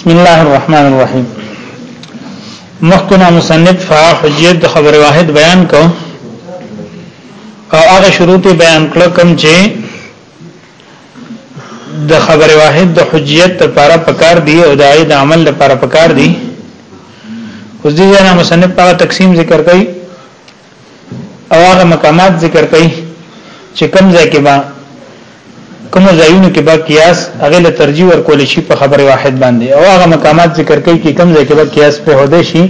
بسم الله الرحمن الرحیم مخکنا مصنف فا حجیت د خبر واحد بیان کو او هغه شروط بیان کړ کوم چې د خبر واحد د حجیت لپاره پکار دی او د عید عمل لپاره پکار دی اوس دې نه مصنف په تقسیم ذکر کړي او هغه مقامات ذکر کړي چې کوم ځای کې با کوم ځایونو کې با قیاس هغه له ترجیح ورکول شي په خبر واحد باندې او هغه مقامات ذکر کړي چې کوم ځای کې با قیاس په هده شي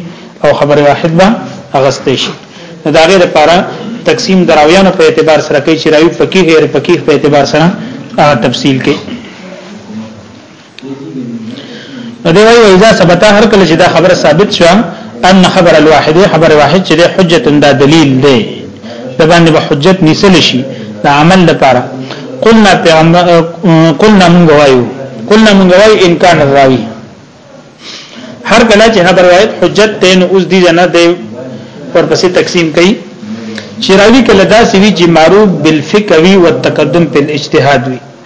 او خبر واحد با اغستې شي دا غیر لپاره تقسیم دراویانو په اعتبار سره کوي چې راوی فقيه غیر فقيه په اعتبار سره تفصیل کوي نو دی وایي اذا ثبت هر کله چې دا خبره ثابت شوه ان خبر الواحد خبر واحد چې د حجت دا دلیل دی د باندې به حجت نسل شي د عمل لپاره قلنا پیغمبر قلنا مونږ وایو قلنا مونږ وایو ان کان راوی هر کله چې خبر واحد حجت ته نو اوس دی جنا دی ورپسې تقسیم کړي چې راوی کله دا سوي چې معروف بالفقه وی او تقدم په اجتهاد وی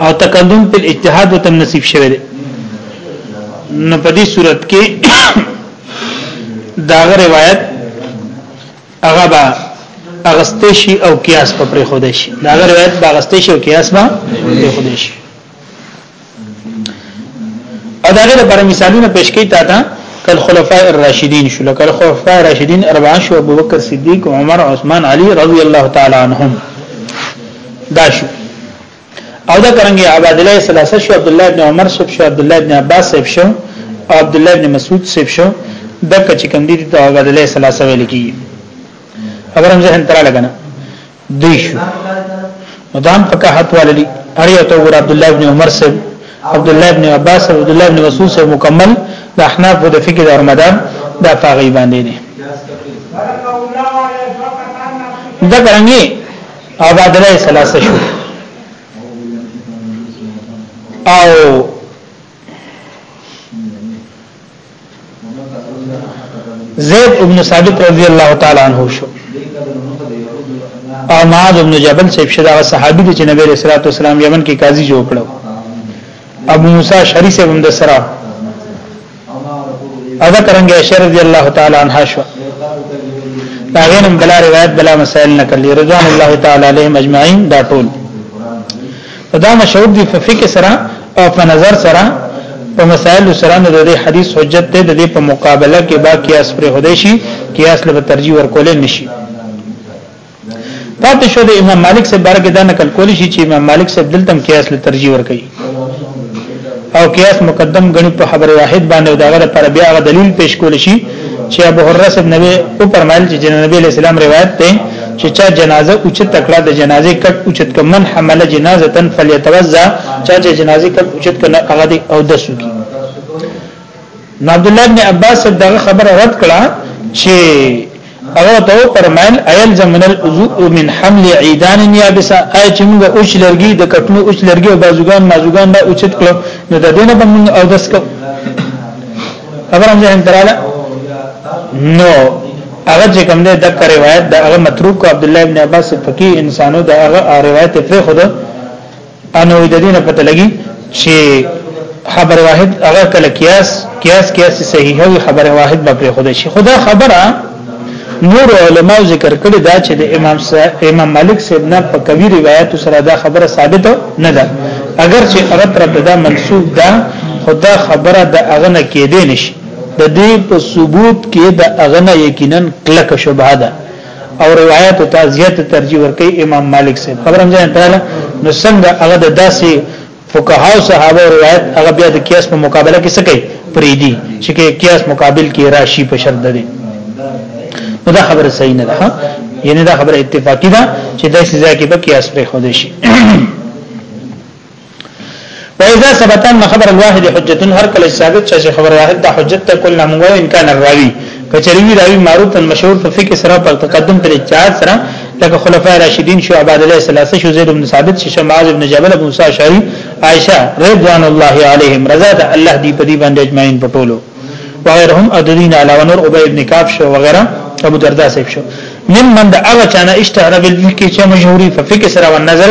او تکلم په اجتهاد وتم نصیب شوه دی نو په دې صورت کې دا روایت هغه با اغستې شي او قیاس په پرې خوده شي دا روایت با اغستې شي او قیاس با پرې خوده شي او دا غیر پر مثالونه پیش کړي تا ته کل خلفاء الراشدین شو لکه خلفاء الراشدین اربع شو ابو بکر صدیق عمر عثمان علی رضی الله تعالی عنهم دا شو او دا کرنګي عبد الله ثلاثه شو عبد الله ابن عمر صاحب شو عبد الله ابن عباس صاحب شو او عبد الله ابن مسعود صاحب شو دغه چې کوم دي ته عبد الله ثلاثه ویل کیږي خبرم ذهن ترا لګنه دی شو مدام په کاحت والدي اړیا ته ور عبد الله ابن عمر سره عبد الله ابن عباس او عبد الله ابن مسعود سره مکمل د احناف د فقه د ارمدان د فقې باندې دي دا ګرنګي او بعد له ثلاثه شو او زید ابن ثابت رضی الله تعالی عنہ شو او معاذ ابن جبل صاحب شدا صحابي دي چې نبی رسول الله والسلام یمن کې قاضي جوړ کړو ابو موسی شری صاحب هم د سره ادا کرنګ اشر رضی الله تعالی عنہ شو دا غینم بلا روایت بلا مسائل نکړي رضوان الله تعالی علیهم اجمعین دا ټول دا مشهور دی په فقه سره او په نظر سره په مسائل سره نه د حدیث حجت ته د په مقابله کې با قیاس پر هدي شي قیاس له ترجیح ورکول نشي پاتې شو د امام مالک سے بارګه دا نقل کول شي چې امام مالک سے دلته قیاس له ترجیح ور کوي او قیاس مقدم غنی په خبر واحد باندې دا غره پر بیا غ دلیل پیش کول شي چې ابو هرره سب نبی او پرمایل چې نبی علیہ السلام روایت ته چې چا جنازه او چې تکړه د جنازې کټ او چې کمن حمله جنازه فلیتوزع چا چې جنازې کټ او چې کنه هغه او دسو کی نو عبد الله بن عباس دغه خبره رد کړه چې هغه ته فرمایل ایل زمن الوضوء من حمل عیدان یابسه آی چې موږ اوچ لرګي د کټنو اوچ لرګي او بازوګان مازوګان دا اوچت کړو نو د دینه به موږ او دس کو خبره موږ هم تراله نو هغه چې کوم ده د روایت د هغه متروک عبد الله ابن عباس فقيه انسانو د هغه روایت پر خود انو د دې نه پته لګي چې خبر واحد هغه کله قیاس قیاس قیاس صحیح وي خبر واحد به پر خود شي خدا خبره نور علما ذکر کړی دا چې د امام سا... امام مالک صاحب نه په کوي روایت سره دا خبره ثابت نه ده اگر چې هغه تر دا منسوب ده خدا خبره د هغه نه کېدې نشي د دې په ثبوت کې د هغه نه یقینا کلک شبهه ده او روایت ته زیاته ترجیح ورکړي امام مالک سي خبر هم ځان تعالی نو څنګه هغه د داسې فقها او صحابه روایت هغه بیا د قیاس په مقابله کې څه کوي پریدي چې قیاس مقابل کې راشي په شرط ده نو دا خبره صحیح نه ده یعنی دا خبره اتفاقی ده چې د سزا کې به قیاس پرې خو دي شي واذا ثبت ان خبر الواحد حجت هر کله ثابت چې خبر واحد د حجت ته کول نه موږ ان کان راوي کچریوی راوی معروف مشهور په فقه سره په تقدم پر اجتهاد سره لکه خلفای راشدین شو عباد الله ثلاثه شو زید بن ثابت شو معاذ بن جبل ابو موسی شری عائشه رضوان الله علیهم رضا ده الله دی په دې باندې اجمعین پټولو وغيرهم اددین علاوه نور ابی ابن کعب شو وغيرها ابو دردا صاحب شو من من د هغه چانه اشتهر بالفقه چې مشهوري په فقه سره او نظر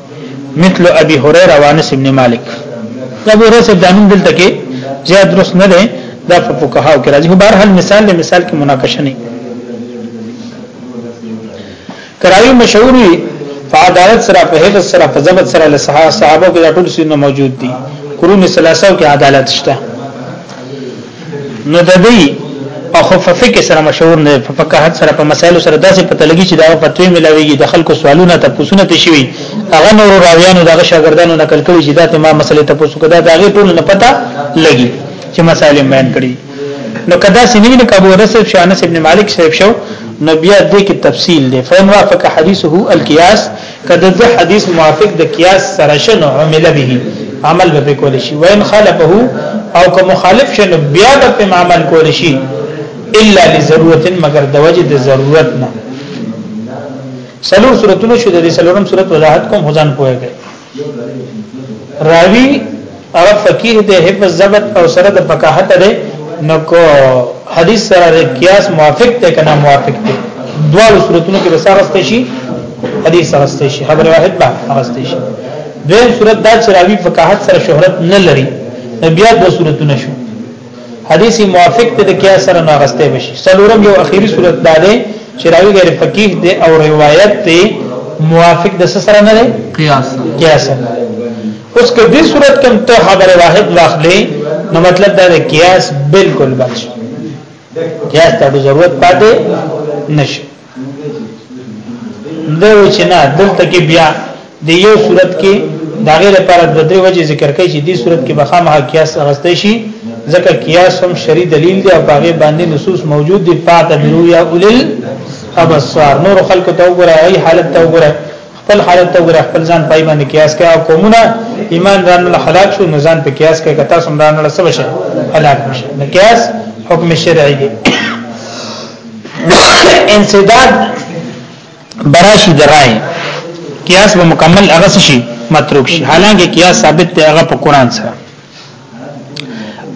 مثل ابي هريره وانس ابن مالک دا ابو هريره د نوم دلته کې زیات درست نه دی دا په فقهاو کې راځي خو بهر حال مثال له مثال کې مناقشه نه کراوی مشهور وي په عدالت سره په هیڅ سره په ضبط سره له صحابه کې ټول سینه موجود دي قرون ثلاثه کې عدالت شته نو د دې په خففه کې سره مشهور نه په فقاهت سره په مسایلو سره داسې پته لګي چې دا فتوی ملاويږي د خلکو سوالونه ته پوښتنه تشوي هغه نور راویانو دغه شاګردانو نقل کړي چې دا ته ما مسلې ته پوښتنه دا دغه ټول نه پته لګي چې مسائل بیان کړي نو کدا سنین کابو رسب شانس ابن مالک صاحب شو نو بیا دې کې تفصیل دی فین وافق حدیثه القياس که د ده حدیث موافق د قیاس سره شن عمل به عمل به کول شي وین خالفه او که مخالف شن بیا به عمل کول شي الا لضرورت مگر د وجه د ضرورت نه سلور صورتونو شو د سلورم صورت وضاحت کوم هزان پوهه کوي راوی عرب فقيه دی حفظ ضبط او سره د فقاهت دی نو کو حدیث سره د قیاس موافق دی کنه موافق دی دوه صورتونو کې وساره است شي حدیث سره است شي خبر واحد به است شي دویم صورت دا چې راوی فقاهت سره شهرت نه لري بیا دوه صورتونه شو حدیث موافق ته د قیاس سره ناغسته بشي سلورم یو اخیری صورت دا دی چې راوی غیر فقيه دی او روایت دی موافق د سره نه دی قیاس قیاس اوس که دې صورت کې ته خبره واحد واخلې نو مطلب دا دی قیاس بالکل بچ قیاس ته ضرورت پاتې نشي دی و چې نه دلته کې بیا د یو صورت کې دا غیر لپاره د درې وجې ذکر کوي چې دې صورت کې بخامه قیاس غستې شي ځکه قیاس هم شری دلیل دی او هغه باندې نصوص موجود دي فاتبرو یا اولل ابصار نور خلق ته وګورئ حالت ته وګورئ خپل حالت ته وګوره خپل ځان پای باندې قیاس کړه او قومونه ایمان رانل هلاک شو نو ځان په قیاس کړه کته سم رانل سب شي هلاک شي نو قیاس حکم شرعي دی انسداد براشي درای قیاس به مکمل هغه شي متروک شي حالانکه قیاس ثابت دی هغه په قران سره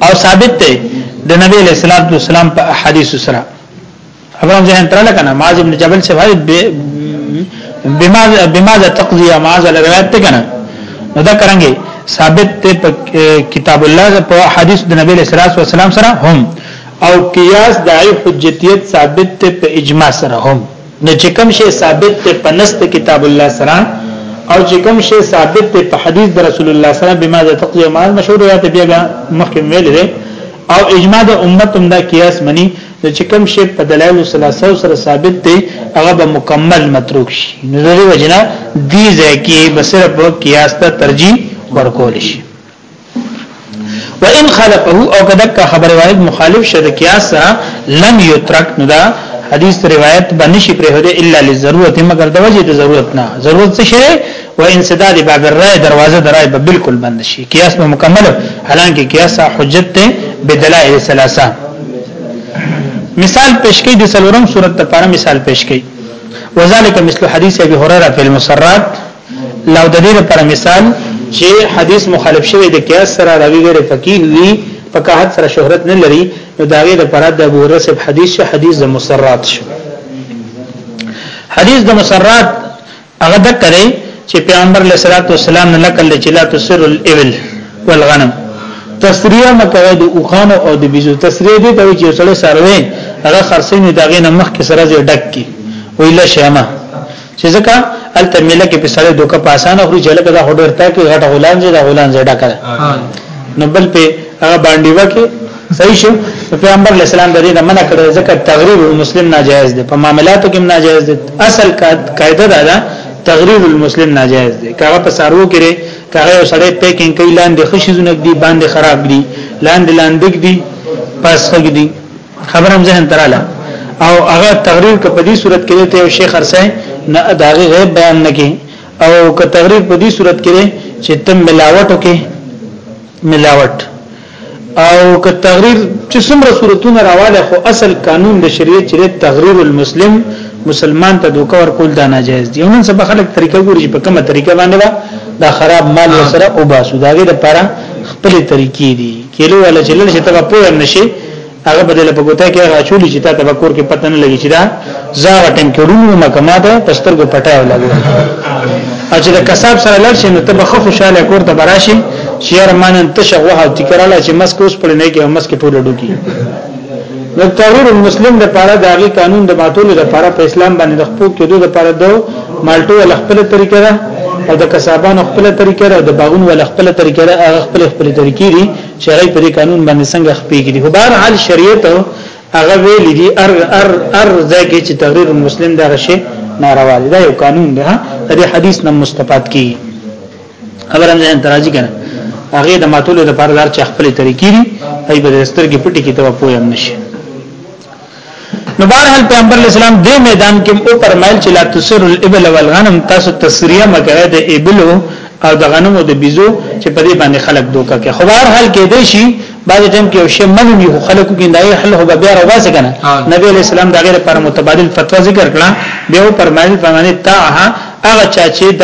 او ثابت دی د نبی له سلام والسلام په احادیث سره ابو ذهن تر لکنه معاذ ابن جبل سے بھائی بما بما تقضي معاذ روایت ته کنه نو دا کرانګي ثابت ته کتاب الله په حدیث د نبی صلی الله علیه وسلم سره هم او قیاس د حجتیت ثابت ته په اجماع سره هم نو چې کوم شی ثابت ته په نست کتاب الله سره او چې کوم شی ثابت ته په حدیث د رسول الله سره بما تقضي معاذ مشهور یا ته بیا مخکې ویل او اجماع د امت هم دا قیاس مني نو چې کوم شی په دلایل ثلاثه سره ثابت دی هغه به مکمل متروک شي نو د دې وجنه دې ځکه به صرف په قیاس ته ترجیح ورکول شي وان خلقه او کدک خبر واحد مخالف شد قیاس سره لم یترک نو دا حدیث روایت باندې شي پرې هده الا للضرورت مگر د وجه د ضرورت نه ضرورت څه شي و انسداد باب الرای دروازه درای به بالکل بند شي قیاس به مکمل حالانکه قیاس حجت ته بدلائل ثلاثه مثال پیش کړي د سلورم صورت لپاره مثال پیش کړي وذالک مثل حدیث ابي هريره په المسرات لو د دې لپاره مثال چې حدیث مخالف شوی د قیاس سره راوی غیر فقيه وي فقاهت سره شهرت نه لري نو دا غیر لپاره د ابو هريره صاحب حدیث شو حدیث د مسرات شو حدیث د مسرات هغه دک دی چې پیغمبر علیه الصلاۃ والسلام نه نقل دی چې لا تسر الابل والغنم تسریه مکوي د اوخانو او د بيزو تسریه دي ته چې سره سروي هغه خرسین دغه نه مخ کې سره ډک کی ویله شمه چې ځکه الته مله کې په سره دوکه پاسانه خوري چې لکه دا هډر تا کې غټ غلام زی دا غلام زی ډکره نو بل په هغه باندې وکي صحیح شو پیغمبر علی السلام د دې نه منع کړو ځکه تغریب المسلم ناجایز دی په معاملاتو کې ناجایز دی اصل قاعده دا ده تغریب المسلم ناجایز دی کاغه په سارو کې کاغه یو سړی پیکینګ کوي لاندې خشي زونه دی باندې خراب دی لاندې لاندې دی پاس خګ دی خبرم ذهن تراله او هغه تغریب که په دې صورت کې ته شیخ ارسای نه اداغه غیب بیان نه کی او که تغریب په دې صورت کې چې تم ملاوټ وکې ملاوټ او که تغریر چې څومره صورتونه راواله خو اصل قانون د شریعت چې تغریر المسلم مسلمان ته دوکه ورکول دا ناجایز دی نن سبا خلک طریقه ګوري په کومه طریقه باندې دا, دا خراب مال وسره او باسو داګه لپاره خپل طریقې دي کله ولا چې لږه ته په نشي هغه بدله په ګوته کې هغه چولی چې تا ته کور کې پته نه لګی چې دا زاغه ټیم کې ډونو مکما ده پسترګو پټای لګو او چې د کسب سره لړ شي نو ته به خوشاله کور ته براشي چې یار مانن تشغوه او تکراله چې مسک اوس پړ نه کې او مسک ټول ډوکی نو ترور مسلم د پاره داغي قانون د باتولو د پاره په اسلام باندې د خپل کېدو د پاره دو مالټو ول خپل طریقه ده او د کسابانو خپل طریقه ده او د باغونو ول خپل طریقه ده هغه خپل خپل طریقې دي چې هغه په دې قانون باندې څنګه خپېږي دي خو بهر حال شریعت هغه ویل دي ار ار ار ځکه چې تغریر مسلم دا شی ناروا دی دا یو قانون دی ها دې حدیث نه مستفاد کی خبر هم ځان تراجی کنه هغه د ماتولو لپاره دار چې خپل طریقې دي ای به سترګې پټې کې ته پوهه هم نشي نو بهرحال پیغمبر اسلام دې میدان کې او پرمایل چې لا تسر الابل والغنم تاسو تسریه مګره د ابلو او د غنمو د بيزو چې په دې باندې خلک دوکه کوي خو بهر حال کې دې شي بعد ټیم کې شی منوي خو خلکو کې دای حل هو بیا راوځي کنه نبی علیہ السلام دا غیر پر متبادل فتوا ذکر کړه به پرمایل فرمانه تا هغه چا چې د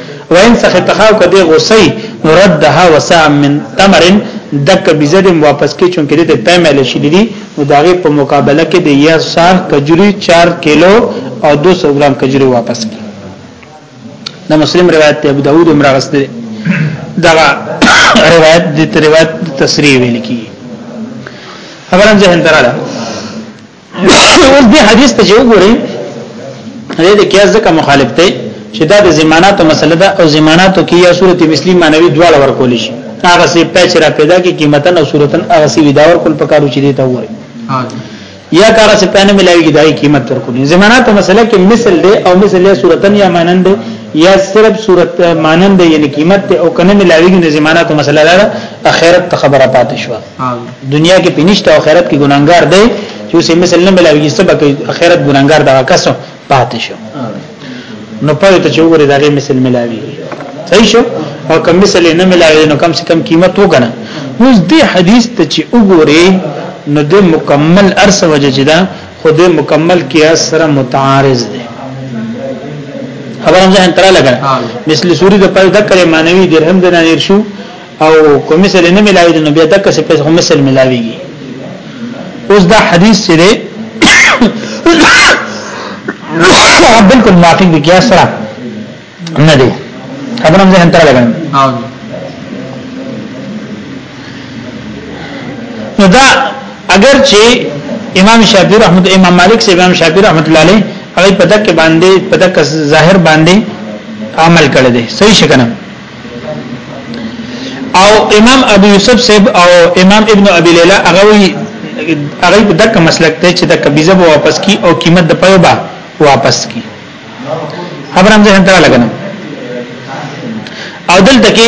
وان سخطها او کدی غصی ردها وسع من تمر دک بزدم واپس کی چونکه دته پیمل شي دي نو داغه په مقابله کې د یا صاح کجوري 4 کیلو او 200 ګرام کجوري واپس کی دا مسلم روایت ته ابو داوود عمر غسته دا روایت د روایت تصریح ویل کی خبرم ذهن دراله اوس دې حدیث ته وګورئ دې د قیاس ځکه مخالف دی چې دا د زماناتو مسله ده او زماناتو کې یا صورت مثلی معنوي دواړه ورکول شي هغه سي پیچ را پیدا کی قیمتن او صورتن هغه سي ودا ورکول پکارو چې دې ته وایي یا کار سي پانه ملاوي کی دای قیمت ورکول زماناتو مسله کې مثل دی او مثل یا صورتن یا مانند یا صرف صورت مانند یعنی قیمت او کنه ملاوي کی زماناتو مسله ده اخرت خبره پاتې شوه دنیا کې پینشته آخرت کې ګناګار دی چې اوسې مثال نه ملاوي سبا کې آخرت ګناګار دا کسو پاتې شو نو په ته چې وګوره دا غي مثال ملاوي صحیح شو او کوم مثال نه ملاوي نو کم سے کم قیمت وګڼه اوس دې حدیث ته چې وګوره نو د مکمل ارس وجه چې دا خود مکمل کیا سره متعارض دی خبر هم ځان تر لګا مثل سوري د پاره د کړه مانوي درهم د نیر شو او کوم مثل نه ملاوي نو بیا دغه څه په مثل ملاويږي اوس دا حدیث چې دی بالکل موافق دی قیاس سره نه دی خبرم ذهن تر لګم نو دا اگر چې امام شافعي رحمت امام مالک سے امام شافعي رحمت الله علیه هغه په دک باندې په دک ظاهر باندې عمل کړی دی صحیح شکنه او امام ابو یوسف صاحب او امام ابن ابي ليلى هغه وی هغه په دغه مسلک ته چې د قبيزه به واپس کی او قیمت د پيو به واپس کی خبرم ځه انتره لګنه او دلته کې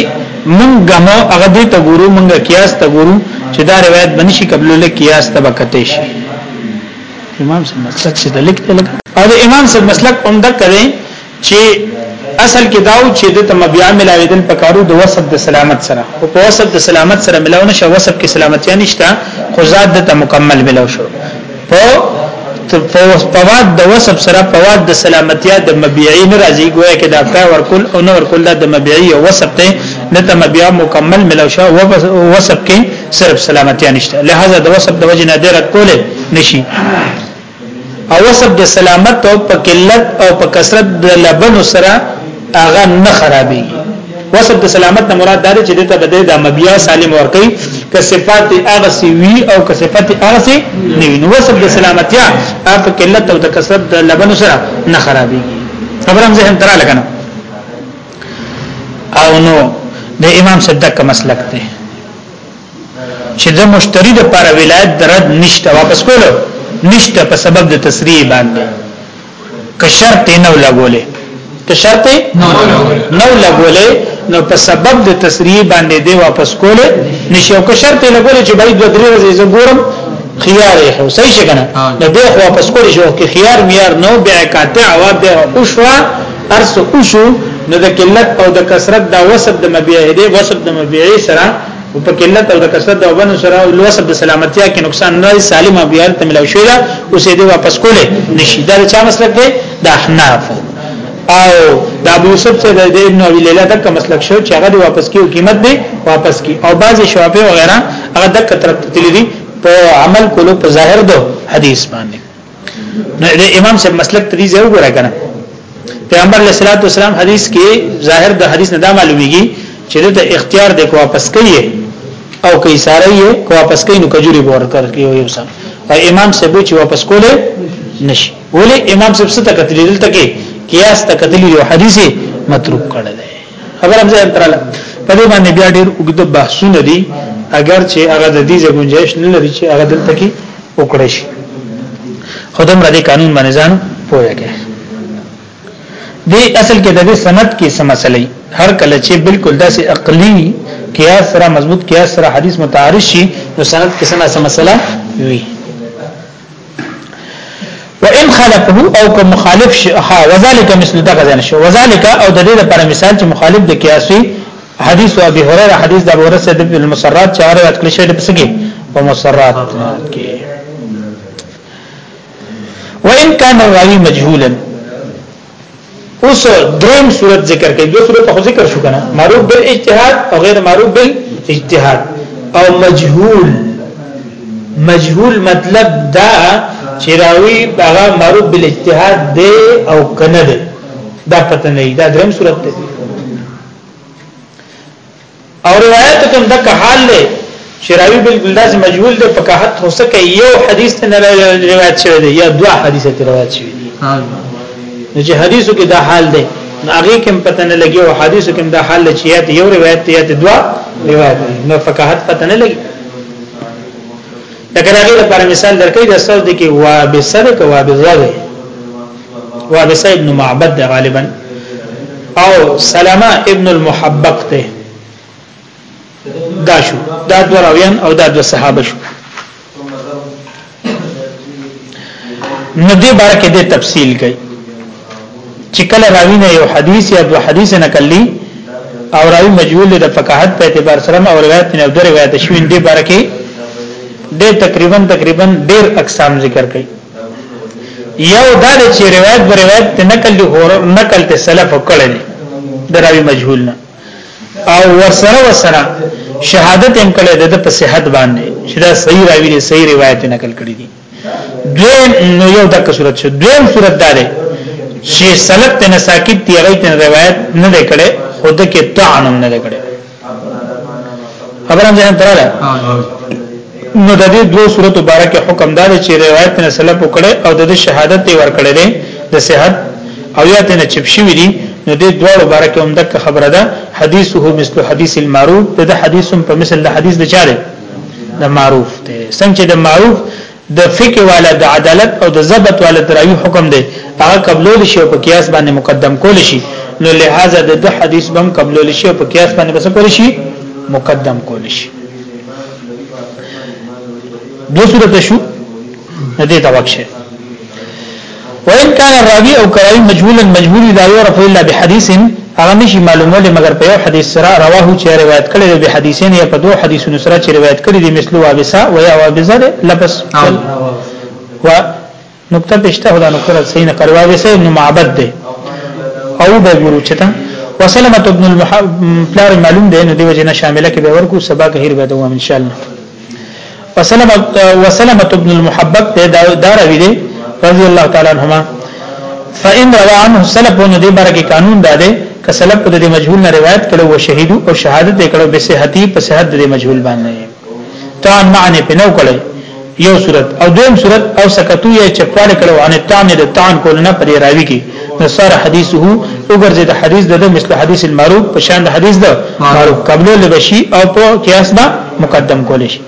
مونږه مو هغه دې ته ګورو مونږه قیاس ته ګورو چې دا روایت بنشي قبل له قیاس ته بکته شي امام صاحب مسلک چې د لیک ته لګ او د امام صاحب مسلک هم د کړي چې اصل کې داو چې د تمبیا ملاویدل پکارو د وسب د سلامت سره او په وسب د سلامت سره ملاو نشه وسب کې سلامت یا نشته خو ذات د ته مکمل ملاو شو په فواد د وسب سره فواد د سلامتیا د مبيعي نه راځي ګویا کې دا کا ورکول او نه ورکول د مبيعي او وسب ته نه ته مبيع مکمل ملاو شو وسب کې صرف سلامتیا نشته لہذا د وسب د وجنه درک کوله نشي او وسب د سلامت او په قلت او په کثرت د لبن سره هغه نه خرابي وسب د سلامت نه مراد دا چې دته بده د مبيا سالم ورکي که صفات هغه سی وی او که صفات هغه سی نه وی نو وسب د سلامتیا په قلت او د کثرت د لبن سره نه خرابي خبر هم ذهن ترا لګنه او نو د امام صدق مسلک ته چې د مشتری د پر ولایت درد نشته واپس کولو نشته په سبب د تسریع باندې که شرط نه لګولې که شرط نه لګولې نو په سبب د تسریع باندې دی واپس کولې نشي او که شرط لګولې چې باید دوه درې ورځې زګورم خيار یې خو صحیح څنګه نو به خو واپس کولې شو کې خيار میار نو بیا قاطع او به اوشوا ارس اوشو نو د قلت او د کثرت دا وسط د مبيعه دی وسط د مبيعه سره او په قلت او د کثرت د وبن سره او لوسب د سلامتیا کې نقصان نه سالم او بیان ته ملو شوی دا اوسې دی واپس کولې نشي دا چا مسلک دی د احناف او د ابو یوسف څخه د ابن ابي ليلى دغه مسلک شو چې هغه واپس کیو قیمت دی واپس کی او بعض شوافی وغیرہ هغه دغه طرف تللی په عمل کولو په ظاهر دو حدیث باندې نو د امام صاحب مسلک ته دې ځای وګورای کنه پیغمبر علیه الصلاۃ والسلام حدیث کې ظاهر د حدیث نه دا معلومیږي چې د اختیار د کو واپس کوي او کوي ساره یې کو واپس کوي نو کجوري بور کر کې یو انسان او امام صاحب چې واپس کوله نشي ولې امام صاحب څه تکتلیل تکي قیاس تکتلیل یو حدیث متروک کړل خبره ځای تراله په دې باندې بیا ډېر وګد بحثونه دي اگر چې هغه د دې ځګونجایش نه لري چې هغه دلته کې وکړي شي خدام را دې قانون باندې ځان پوهه کوي دې اصل کې د دې سند کې سمسلې هر کله چې بالکل داسې عقلي قیاس سره مضبوط قیاس سره حدیث متعارض شي نو سند کې سمه مسله وي وان خالفه او که مخالف شي ها وذالک مثل دغه ځنه شو وذالک او د دې لپاره مثال چې مخالف د قیاسي حدیث او ابي هريره حدیث د ابو هريره سره د المسرات چې هغه روایت کړی شوی د پسګي په مسرات کې وان كان الراوي مجهولا اوس دریم صورت ذکر کړي دوه صورت خو ذکر شو کنه معروف بالاجتهاد او غیر معروف بالاجتهاد او مجهول مجهول مطلب دا چې راوي هغه معروف بالاجتهاد دی او کنه دی دا پته نه دا دریم صورت دی او روایت کوم دک حال دی چې راوی بالکل داسې مجهول دی په کاحت هوسه کې یو حدیث ته روایت شوی دی یا دوا حدیث ته روایت شوی دی نو چې حدیثو کې دا حال دی هغه کوم پته نه لګي او حدیثو کې دا حال چې یاد یو روایت یا دوا روایت نو فقاحت پته نه لګي دا کله لپاره مثال درکې د سعودي کې وابسرک وابزره وابسه ابن معبد ده غالبا او سلمه ابن المحبق ده دا شو دا دو راویان او دا دو صحابه شو نو دې باره کې د تفصیل کوي چې کله راوی نه یو حدیث یا دو حدیث نه کلی او راوی مجهول د فقاهت په اعتبار سره او روایت نه د روایت شوین دې باره کې د تقریبا تقریبا ډیر اقسام ذکر کړي یو دا چې روایت به روایت ته نقل دی هو نقل ته سلف کړل دراوی مجهول نه او ورسره ورسره شهادت هم کړل د په صحت باندې چې دا صحیح راوی دی صحیح روایت نقل کړی دی دویم نو یو دغه صورت شو دویم صورت دا دی چې سلف ته نساکت دی غیت روایت نه کړي خود کې طعن نه کړي خبره هم ځان تراله نو د دې دوه صورتو باره کې حکم دا دی چې روایت نه سلف وکړي او د شهادت دی ورکړي دي د صحت او یا ته نه چپ شوی دي نو د دوه باره کې هم د خبره ده حدیثه مثل حدیث المعروف د حدیثم په مثل د حدیث د چاره د معروف ته څنګه د معروف د فقه والا د عدالت او د ضبط والا د راوی حکم دی هغه قبلول شي او په قیاس باندې مقدم کول شي نو لہذا د دوه حدیث بم قبلول شي او په قیاس باندې بس کول شي مقدم کول شي دو صورت شو دې توقشه وان كان الراوي او کراوي مجهولا مجهول لا يعرف الا بحديث هغه نشي معلومول مگر په یو حدیث سره رواه چې روایت کړي دی به حدیثین یا په دوه حدیثونو سره چې روایت کړي دی مثلو ابسا و یا وابزا ده لبس و نقطه پښته هدا نقطه صحیح نه کړو ابسا ابن معبد ده او به ګورو چې تا وسلمت ابن المحب پلار معلوم ده نو دی وجه نه شامله کې به ورکو سبا کې هیر به دوام ان شاء الله وسلمه وسلمه ابن المحبب ته دا راوی دی رضی الله تعالی عنهما فإن روى عنه سلف نو دې بارکه قانون دا دی ک سلف په دې مجهول نه روایت کړو او شهید او شهادت کړو به صحتی په صحت دې مجهول باندې تان معنی په نو کړی یو صورت او دویم صورت او سکتو یا چپواله کړو ان تان دې تان کول نه پرې راوی کی نصار حدیثه وګرځي د حدیث د مثل حدیث المعروف په شان د حدیث د معروف قبل لبشي او په قیاس به مقدم کول شي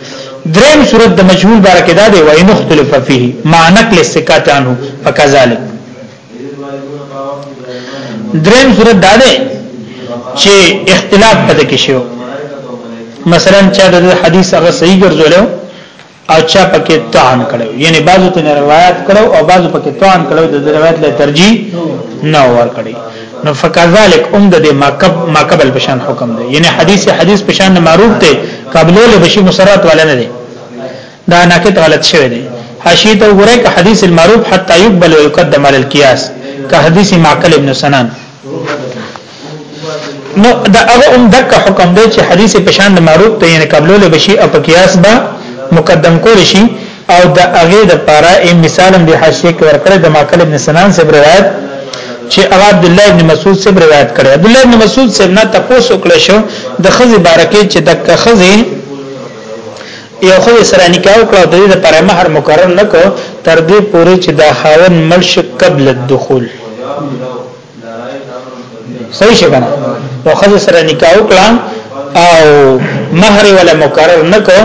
دریم صورت د مجهول بارکه دا دی و ان اختلف فيه مع نقل السکات عنه فكذلك دریم صورت دا دی چې اختلاف پد کې شو مثلا چا د حدیث هغه صحیح ګرځولیو او چا پکې طعن کړو یعنی بعضو ته روایت کړو او بعضو پکې طعن کړو د روایت له ترجیح نه ور کړی نو فکذالک ام د ماکب ماکبل پشان حکم دی یعنی حدیث حدیث پشان معروف دی قابل له بشی مسرات ولا نه دی دا ناقد غلط شوی دی حاشیه ته وګورئ که حدیث المعروف حتی یقبل و یقدم علی القیاس که حدیث معقل ابن سنان نو دا هغه هم دک حکم دی چې حدیث په شان د معروف ته یې قبلول بشي او په قیاس به مقدم کول شي او دا هغه د پاره ای مثال هم د حاشیه کې ورکړی د ماکل ابن سنان سے روایت چې هغه عبد الله ابن مسعود سے روایت کړی عبد الله ابن مسعود سے نه تاسو کړی شو د خزي بارکه چې دک خزي یو خو سره نکاح وکړو د دې لپاره مہر مقرر نکو تر دې پورې چې دا خاون ملش قبل الدخول صحیح شګه نو خزه سره نکاح وکړه او مہر ولا مقرر نکو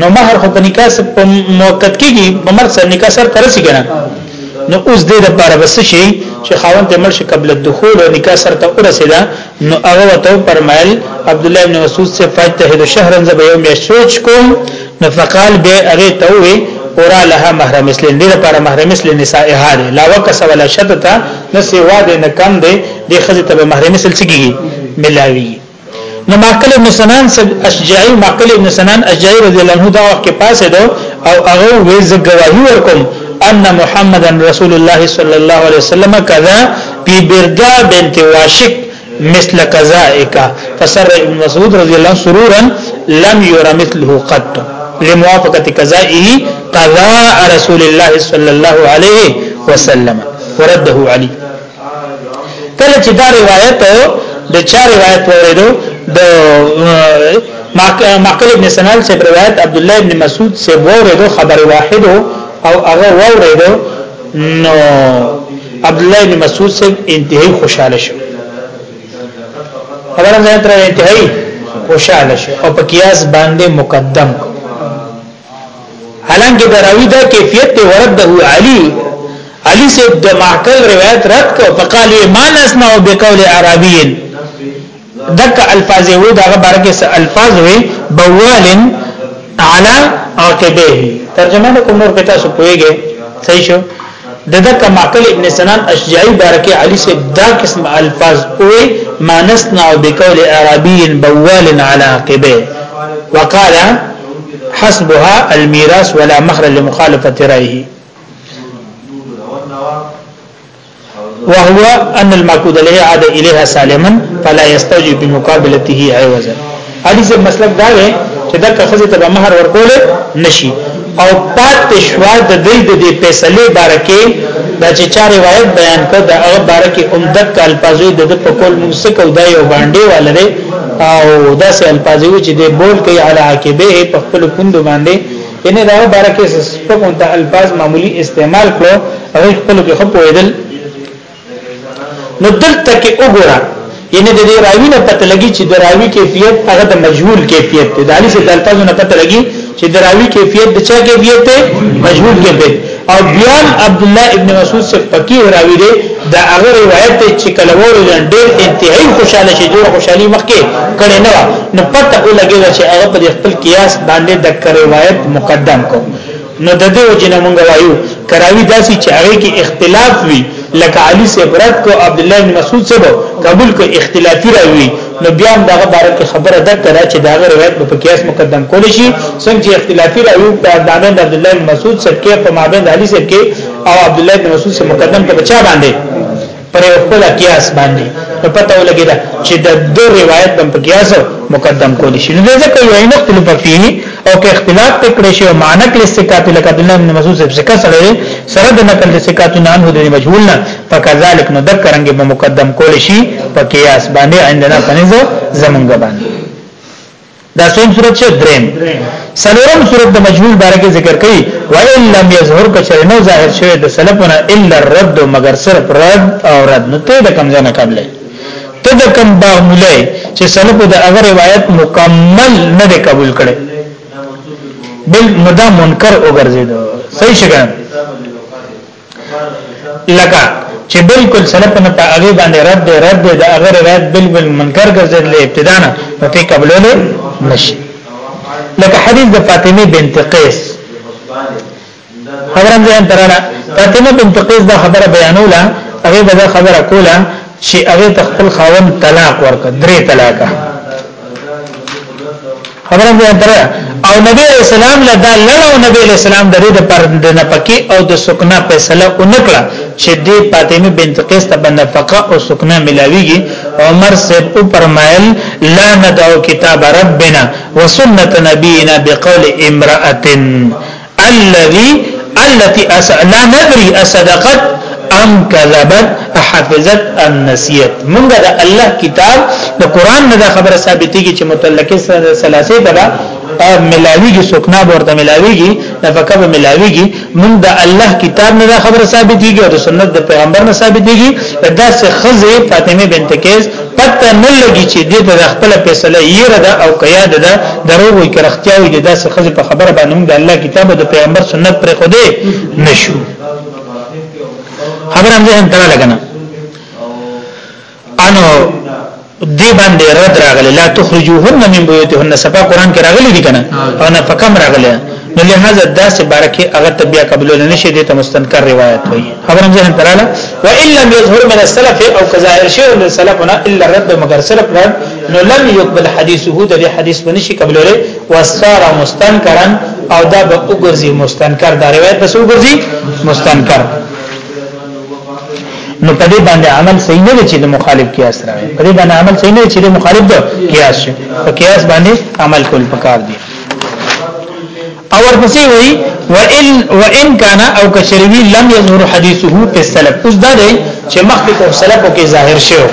نو مہر خو په نکاح سره په موقت کېږي په مر سره نکاح سره ترسي کنه نو اوس دې د پاره بس شي چې خاوند ته مرشي قبل الدخول او نکاح سره ته ورسېده نو هغه وته فرمایل عبد الله ابن مسعود سے فاجتهد شهرا زب یوم سوچ کوم نو فقال به هغه ته وی اورا لها مہر مثل دې لپاره مہر مثل نسائها دی لا وکس ولا شتتا نسی واده نه کم دی د خزه ته مہر مثل سګي ملاوی نو ماقل ابن سنان سب اشجعی ماقل ابن سنان اشجعی رضی اللہ عنہ دا وقت پاسه دو او هغه وی زګواهی ورکم ان محمدن رسول الله صلی الله علیه وسلم کذا پی بردا بنت واشک مثل کذائک فسر ابن مسعود رضی الله سرورا لم ير مثله قط لموافقه كذائه قضاء رسول الله صلى الله عليه وسلم ورده علي کله چې دا روایت د چا روایت وریدو د معقل ابن سنال سے روایت عبد الله ابن مسعود سے وریدو خبر واحد او هغه وریدو نو عبد الله بن مسعود سے انتهایی خوشاله شو خبره ځای تر انتهایی خوشاله شو او په قیاس باندې مقدم کو حالانکه دراوی دا کیفیت ته ورده علی علی سے د معقل روایت رد کو فقال ما نسمع بقول عربی دک الفاظ وی دغه باره کې څه الفاظ وی بوالن علی عاقبه ترجمه د کوم نور په تاسو پوهیږئ صحیح شو ددک معقل ابن سنان اشجعی باره کې علی سے دا قسم الفاظ وی ما نسنا بقول عربی بوال علی عاقبه وقال حسبها الميراث ولا مخرج لمخالفه رايه وهو ان المعقود له عاد اليها سالما فلا يستوجب بمقابلته عوضا حدیث مسلک دا دی چې دا کخزه ته مہر ورکول نشي او پات شوا د دې د دې فیصله بارکه دا چې چا روایت بیان کړ دا هغه بارکه عمدک کا الفاظو د د پکول موسک او دا یو باندې والره او دا سه الفاظو چې د بول کوي علی عاقبه په خپل پوند باندې ان دا برکه سپکون ته الفاظ معمولی استعمال کړو او خپل کې خپو ایدل نو دلته کې وګوره یعنی د دې راوی نه پته لګي چې د راوی کیفیت هغه د مجهول کیفیت دی د علي سي د الفاظ نه پته لګي چې د راوی کیفیت د چا کیفیت دی مجهول کیفیت او بیا عبد الله ابن مسعود سے فقيه راوی دی دا هغه روایت دی چې کله وره ډېر انتهایی خوشاله شي ډېر خوشحالي مخکې کړي نه نو پته ولګي چې هغه په خپل قیاس باندې د روایت مقدم کو نو د دې وجه نه مونږ وایو کراوی داسي چې هغه کې اختلاف وي لکه علي سے برات کو عبد الله بن مسعود سے قبول کو اختلافي راوي نو بیا هم دغه باره کې خبره ده تر چې دغه روایت په قیاس مقدم کول شي څنګه چې اختلافي رايو د دامن عبد الله بن مسعود سره کې په مابین علي سره کې او عبد الله بن مسعود سره مقدم په بچا باندې پر خپل قیاس باندې په پته ولګی دا چې د دو روایت په قیاس مقدم کول شي نو ځکه یو عین اختلاف فيه او که اختلاف پکړې شي او معنی کله سکات لکه عبد الله بن مسعود سره سره د نقل سکات نه هو د مجهول نه فکذالک نو دک رنګ به مقدم کول شي په قیاس باندې عندنا فنزو زمونږ باندې دا سوم صورت شه دریم سلورم صورت د مجهول باره کې ذکر کړي و ان لم یظهر کچر نو ظاهر شوی د سلفنا الا الرد مگر صرف رد او رد نو ته د کم ځای نه قبلې ته د کم باغ مولای چې سلف د هغه روایت مکمل نه قبول کړي بل مدا منکر وګرځیدو صحیح شګان لکه چې بالکل سلف نه په هغه باندې رد رد د هغه روایت بالکل منکر ګرځیدل ابتدا نه په پی قبلول نشي لکه حدیث د فاطمه بنت قیس خبرم ځان تراله فاطمه بنت قیس دا خبره بیانوله هغه دا خبره کوله چې هغه تخپل خاون طلاق ورک درې طلاقه خبره مې درا او نبی رسول الله له دا لړ او نبی رسول الله د رد پر د نفقه او د سکنا فیصله ونکړه چې د فاطمه بنت قیس ته بنفقه او سکنا ملاویږي عمر صاحب او فرمایل لا ندعو کتاب ربنا وسنت نبینا بقول امراه الذي التي أس... لا ندري أصدقت أم كذبت أحفظت أم نسيت مونږ د الله کتاب د قران نه دا خبره ثابتېږي چې متعلقه ثلاثه تبع ملاویږي سوکنا ورته ملاویږي نفقه به ملاویږي مونږ د الله کتاب نه دا خبره ثابتېږي او د سنت د پیغمبر نه ثابتېږي دا څه خزه فاطمه بنت قیس پته نه لګي چې دې ته خپل فیصله یې ردا او کیا ده دروغ وي کرختیا وي د داسې خزه په خبره باندې موږ د الله کتاب او د پیغمبر سنت پر خو دې نشو خبره هم ځین تر لګنه انو دی باندې رد راغلی لا تخرجوهن من بيوتهن صفا قران کې راغلی دي کنه او نه فکم راغلی نو لہذا داسې بارکه هغه تبیا قبول نه شي د مستنکر روایت وایي خبرم ذهن تراله وان لم يظهر من السلف او كظاهر شيء من سلفنا الا رد مگر سلف رد نو لم يقبل حديثه د حدیث بنشي قبلوله واستار مستنکرا او دا به وګرځي مستنکر دا روایت بس وګرځي مستنکر نو په دې باندې عمل صحیح نه چې د مخالف قیاس راوي په دې باندې عمل صحیح نه چې د مخالف د قیاس شي په قیاس باندې عمل کول پکار دي او ورپسې وی وان وان کان او کشروی لم یظهر حدیثه په سلف اوس دا دی چې مخکې په سلفو کې ظاهر شوی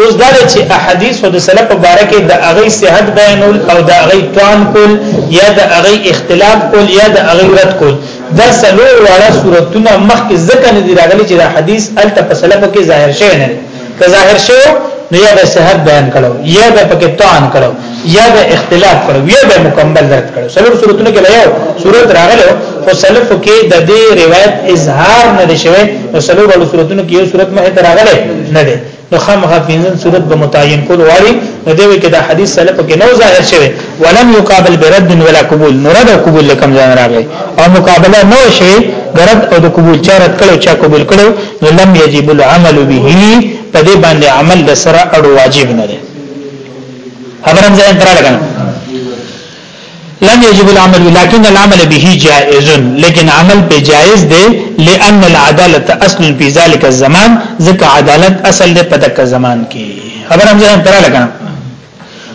اوس دا دی چې احادیث او د سلف مبارک د اغه صحت بیانول او د اغه توان کول یا د اغه اختلاف کول یا د اغه رد کول دا سلو واړه صورتونه مخکې ځکه نه دی راغلي چې دا حدیث الته په سلف کې ظاهر شوی نه که ظاهر شو نو یا به صحت بیان کړو یا به پکې توان کړو یا به اختلاف کړو یا به مکمل رد کړو سلور صورتونه کې یو صورت راغلو خو سلف کې د دې روایت اظهار نه دی شوی نو سلور ول صورتونه کې یو صورت مه راغله نه دی نو خامخا پنځن صورت به متعین کول واري نو دی کې دا حدیث سلف کې نو ظاهر شوی ولم يقابل برد ولا قبول نو رد قبول لکم ځان راغی او مقابله نو شوی غرض او د قبول چارت کړو چا قبول کړو نو لم یجب العمل به په دې باندې عمل د سره اړ واجب نه دی خبر هم ځان تراله کنه لم یجب العمل لكن العمل به جائز لیکن عمل به جائز دی لان العداله اصل في ذلك الزمان ځکه عدالت اصل دی په دغه زمان کې خبر هم ځان تراله کنه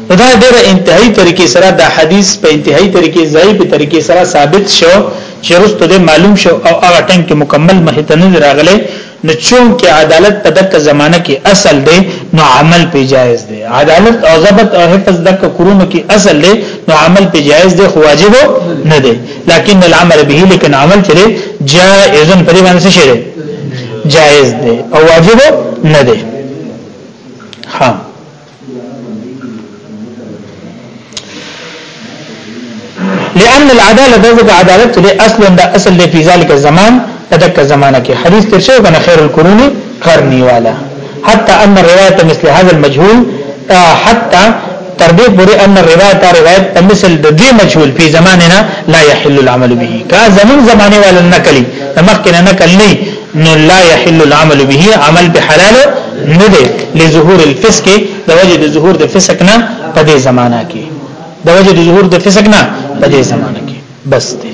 دا ډېر انتهایی طریقې سره دا حدیث په انتهایی طریقې ځای په طریقې سره ثابت شو چې رسته ده معلوم شو او هغه ټیم کې مکمل مهتنه راغله نو چون کې عدالت په دغه زمانہ کې اصل دی نو عمل په جایز دی عدالت او ضبط او حفظ دغه قرونو کې اصل دی نو عمل په جایز دی خو واجب نه دی لکن العمل به لیکن عمل چې جائز په دې باندې شي جائز دی او واجب نه دی ها لأن العداله ذلك عدالت دې اصلا د اصل دې په ذلک الزمان تدک زمانہ کې حدیث تر شو کنه خیر القرون قرنی والا حتى ان روایت مثل هذا المجهول حتى تر دې پورې ان روایت روایت په مثل د دې مجهول په زمانه نه لا يحل العمل به کا زمون زمانه والا نقلی مخکې نه نقل نه نو لا يحل العمل به عمل په حلال نه دی لظهور الفسق د وجه د ظهور د فسق نه په دې زمانہ کې د وجه د ظهور د فسق نه په دې زمانہ کې بس دی